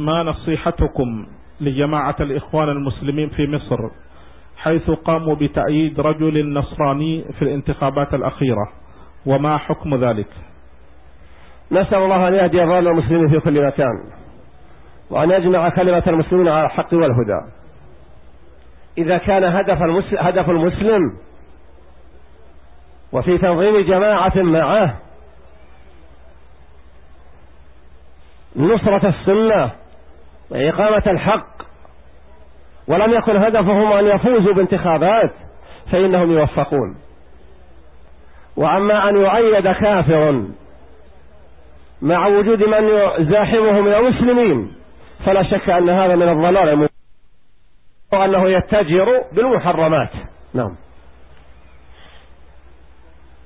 ما نصيحتكم لجماعة الإخوان المسلمين في مصر حيث قاموا بتأييد رجل نصراني في الانتخابات الأخيرة وما حكم ذلك؟ نسأل الله أن يهدي أضال المسلمين في كل مكان وأن يجمع كلمة المسلمين على الحق والهدى. إذا كان هدف المسلم, هدف المسلم وفي تنظيم جماعة معه نصرة السنة وإقامة الحق ولم يكن هدفهم أن يفوزوا بانتخابات فإنهم يوفقون. وأما أن يعيد كافر مع وجود من يزاحمه من المسلمين فلا شك أن هذا من الضلال وأنه يتجر بالمحرمات. نعم.